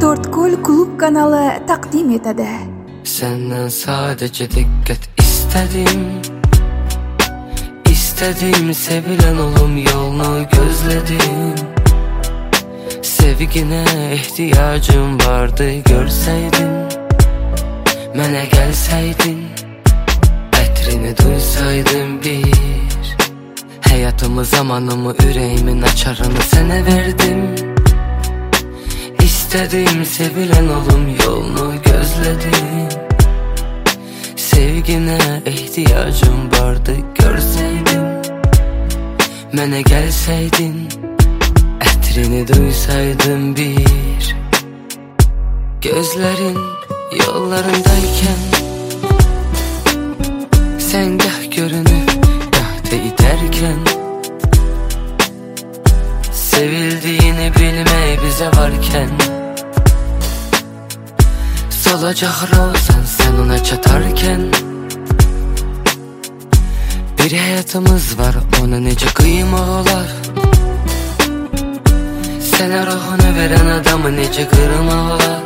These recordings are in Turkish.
to'rtko'l klub kanali taqdim etadi Senden sadece dikkat istedim. İstedim sevilen olum yolunu gözledim. Sevgine ihtiyacım vardı görseydin Mene gelseydin Etrini duysaydın bir. Hayatımı zamanımı yüreğimin açarını sana verdim İstedim sevilen olum yolunu gözledim. Sevgine ihtiyacım vardı görseydin Mene gelseydin Etrini duysaydın bir. Gözlerin yollarındayken Sen gah görünüp gah da iterken. Sevildiğini bilmey bize varken Solacak olsan sen ona çatarken? Bir hayatımız var ona nece kıyma olar Sana ruhunu veren adamı nece kırma olar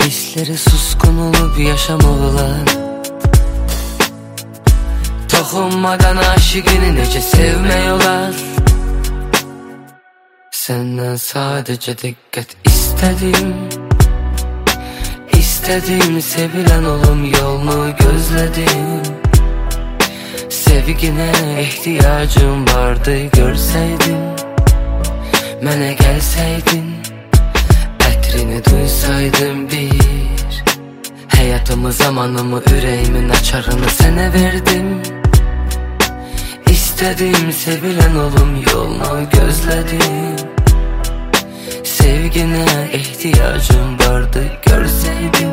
Hisleri suskun olup yaşamalılar Dokunmadan aşıkını nece sevmiyorlar? Senden sadece dikkat istedim İstedim sevilen olum yolunu gözledim. Sevgine ihtiyacım vardı görseydin Mene gelseydin Etrini duysaydın bir. Hayatımı zamanımı yüreğimin açarını sana verdim. İstedim sevilen olum yolunu gözledim Sevgine ihtiyacım vardı görseydin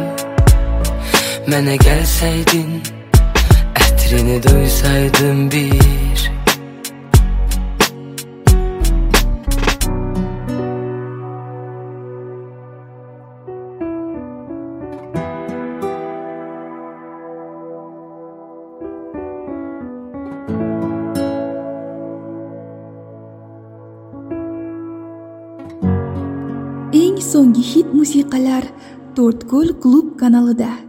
Mene gelseydin Etrini duysaydın bir so'nggi hit musiqalar to'rtko'l klub kanalida.